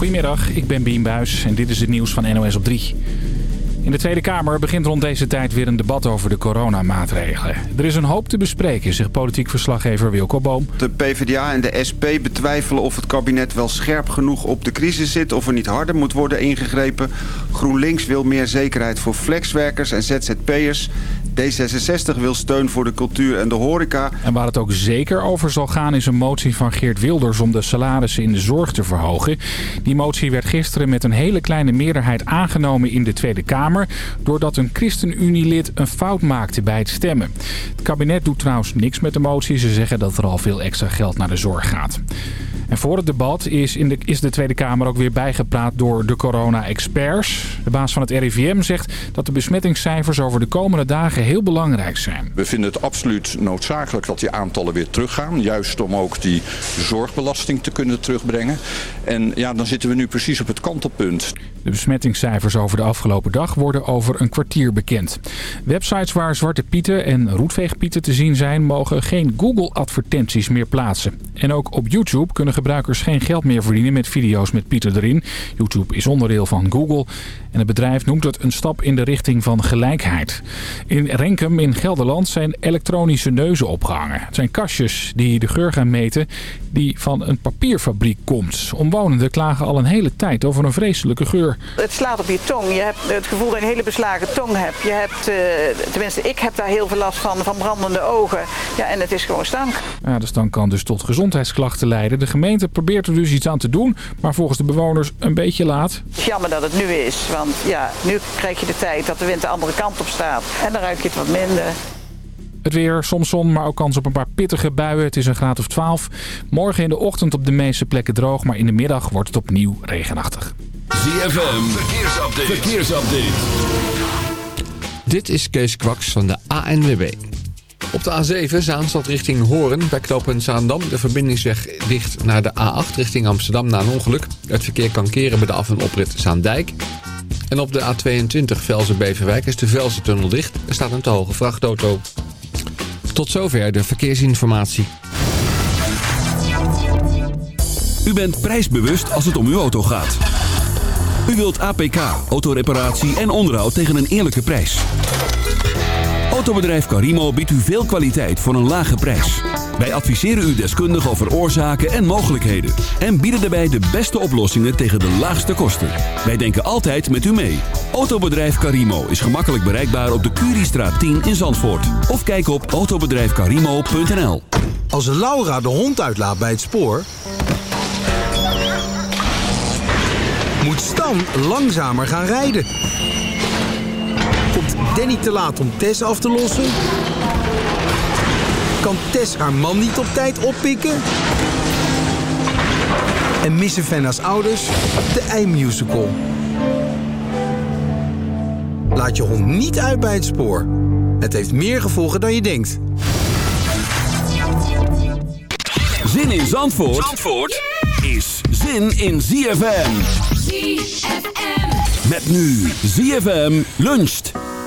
Goedemiddag, ik ben Bien Buis en dit is het nieuws van NOS op 3. In de Tweede Kamer begint rond deze tijd weer een debat over de coronamaatregelen. Er is een hoop te bespreken, zegt politiek verslaggever Wilco Boom. De PvdA en de SP betwijfelen of het kabinet wel scherp genoeg op de crisis zit... of er niet harder moet worden ingegrepen. GroenLinks wil meer zekerheid voor flexwerkers en ZZP'ers. D66 wil steun voor de cultuur en de horeca. En waar het ook zeker over zal gaan is een motie van Geert Wilders om de salarissen in de zorg te verhogen. Die motie werd gisteren met een hele kleine meerderheid aangenomen in de Tweede Kamer... doordat een ChristenUnie-lid een fout maakte bij het stemmen. Het kabinet doet trouwens niks met de motie. Ze zeggen dat er al veel extra geld naar de zorg gaat. En voor het debat is, in de, is de Tweede Kamer ook weer bijgepraat door de corona-experts. De baas van het RIVM zegt dat de besmettingscijfers over de komende dagen heel belangrijk zijn. We vinden het absoluut noodzakelijk dat die aantallen weer teruggaan. Juist om ook die zorgbelasting te kunnen terugbrengen. En ja, dan zitten we nu precies op het kantelpunt. De besmettingscijfers over de afgelopen dag worden over een kwartier bekend. Websites waar Zwarte Pieten en Roetveegpieten te zien zijn... mogen geen Google-advertenties meer plaatsen. En ook op YouTube kunnen gebruikers geen geld meer verdienen met video's met Pieten erin. YouTube is onderdeel van Google en het bedrijf noemt het een stap in de richting van gelijkheid. In Renkum in Gelderland zijn elektronische neuzen opgehangen. Het zijn kastjes die de geur gaan meten die van een papierfabriek komt. Omwonenden klagen al een hele tijd over een vreselijke geur. Het slaat op je tong. Je hebt het gevoel dat je een hele beslagen tong hebt. Je hebt, uh, tenminste ik heb daar heel veel last van, van brandende ogen. Ja, en het is gewoon stank. Ja, de stank kan dus tot gezondheidsklachten leiden. De gemeente probeert er dus iets aan te doen, maar volgens de bewoners een beetje laat. Jammer dat het nu is, want ja, nu krijg je de tijd dat de wind de andere kant op staat. En dan ruik je het wat minder. Het weer, soms zon, maar ook kans op een paar pittige buien. Het is een graad of 12. Morgen in de ochtend op de meeste plekken droog, maar in de middag wordt het opnieuw regenachtig. ZFM, verkeersupdate. verkeersupdate. Dit is Kees Kwaks van de ANWB. Op de A7 Zaanstad richting Hoorn bij knooppunt Zaandam. De verbindingsweg dicht naar de A8 richting Amsterdam na een ongeluk. Het verkeer kan keren bij de af- en oprit Zaandijk. En op de A22 Velzen-Beverwijk is de Velzen-tunnel dicht. Er staat een te hoge vrachtauto. Tot zover de verkeersinformatie. U bent prijsbewust als het om uw auto gaat. U wilt APK, autoreparatie en onderhoud tegen een eerlijke prijs. Autobedrijf Carimo biedt u veel kwaliteit voor een lage prijs. Wij adviseren u deskundig over oorzaken en mogelijkheden. En bieden daarbij de beste oplossingen tegen de laagste kosten. Wij denken altijd met u mee. Autobedrijf Carimo is gemakkelijk bereikbaar op de Curiestraat 10 in Zandvoort. Of kijk op autobedrijfcarimo.nl Als Laura de hond uitlaat bij het spoor... moet Stan langzamer gaan rijden. Danny te laat om Tess af te lossen? Kan Tess haar man niet op tijd oppikken? En missen Fenna's ouders de ei-musical? Laat je hond niet uit bij het spoor. Het heeft meer gevolgen dan je denkt. Zin in Zandvoort, Zandvoort is zin in ZFM. ZFM. Met nu ZFM luncht.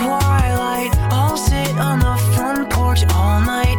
twilight, I'll sit on the front porch all night.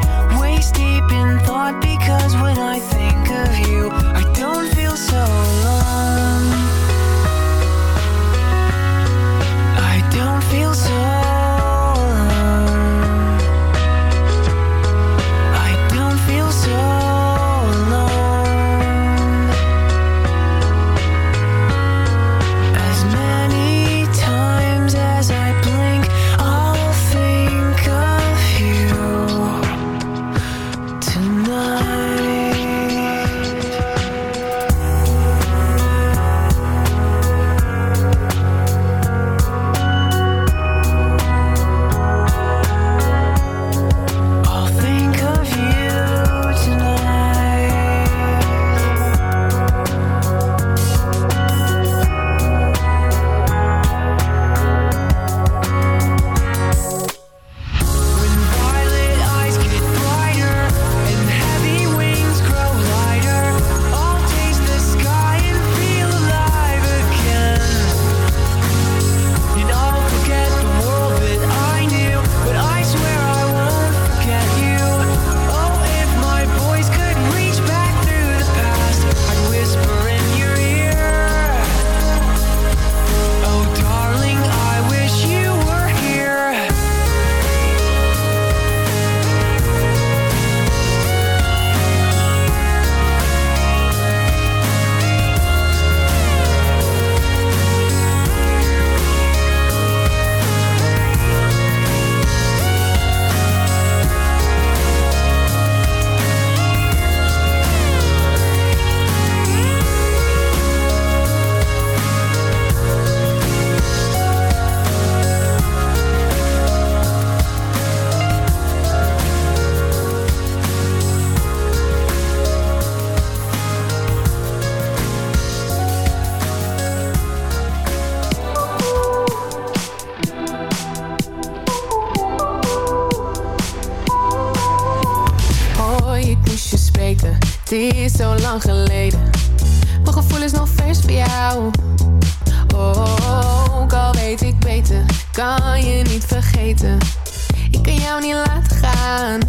niet laten gaan.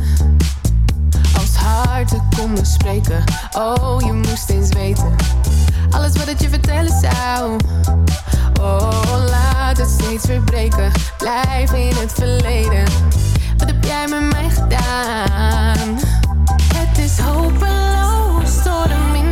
Als harten konden spreken, oh je moest eens weten. Alles wat ik je vertellen zou. Oh, laat het steeds verbreken. Blijf in het verleden. Wat heb jij met mij gedaan? Het is hopeloos door de min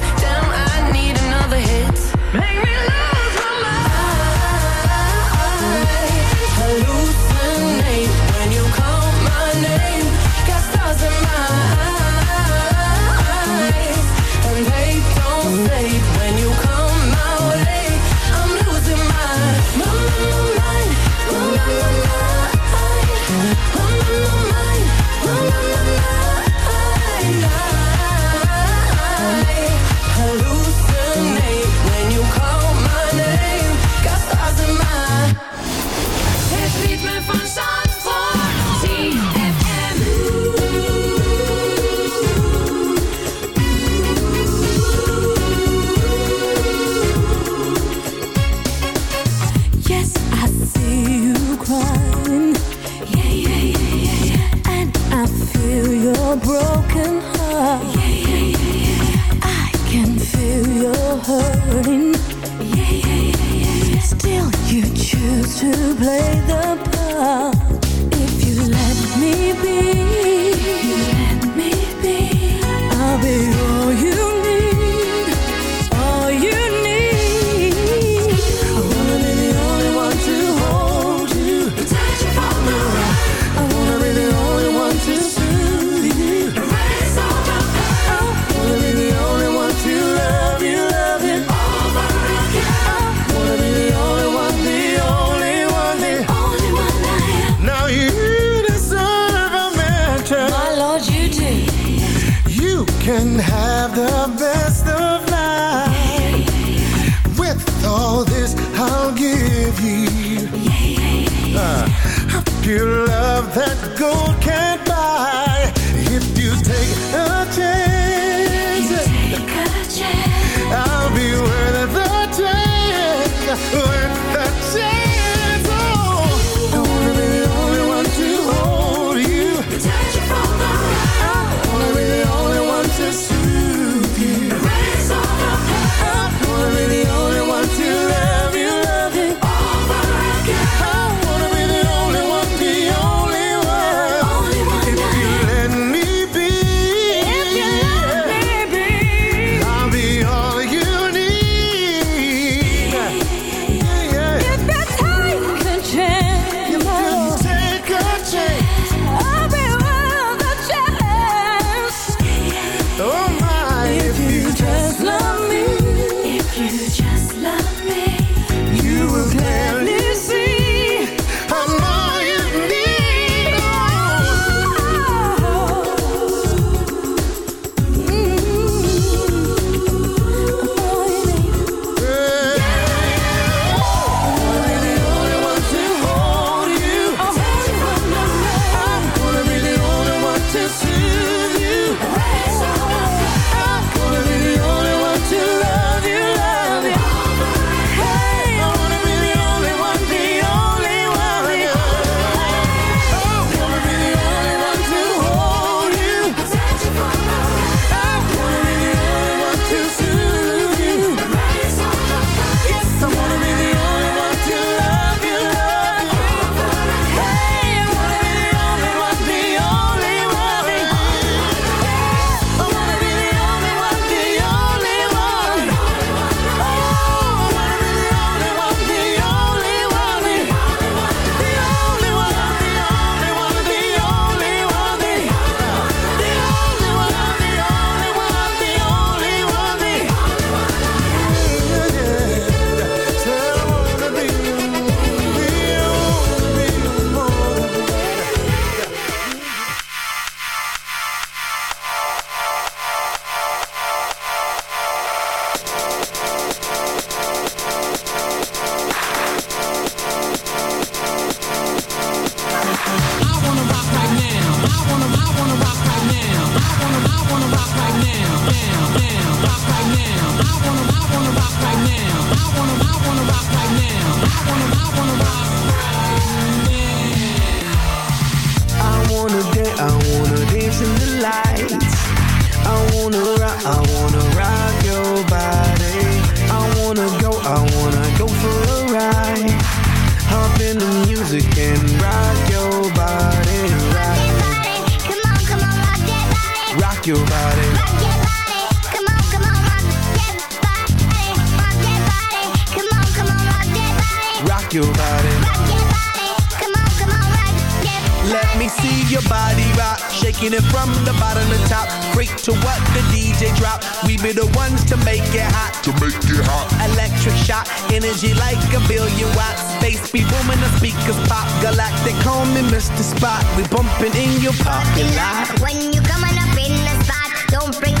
Electric shock, energy like a billion watts. Space be booming, the speakers pop. Galactic, call me Mr. Spot. We bumping in your parking lot. When you coming up in the spot, don't bring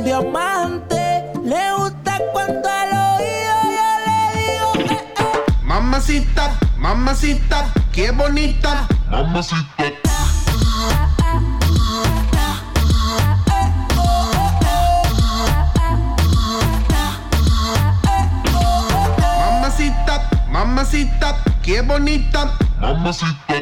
Diamante, le gusta cuando al oído yo le digo que eh. Mamacita, mamacita, qué bonita. Mamacita. Mamacita, mamacita, qué bonita. Mamacita.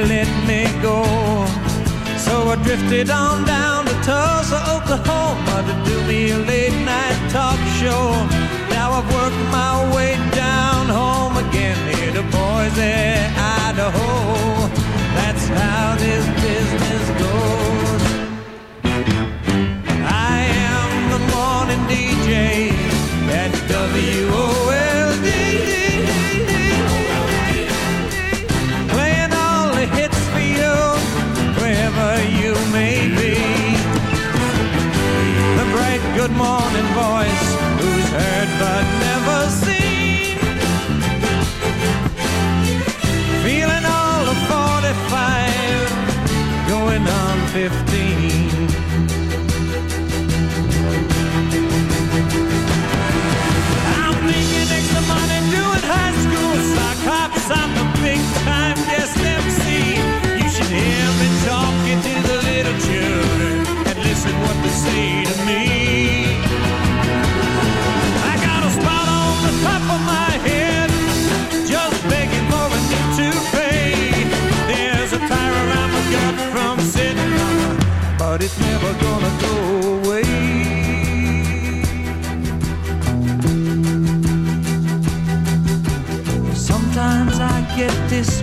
let me go. So I drifted on down to Tulsa, Oklahoma to do me a late night talk show. Now I've worked my way down home again here to Boise. 50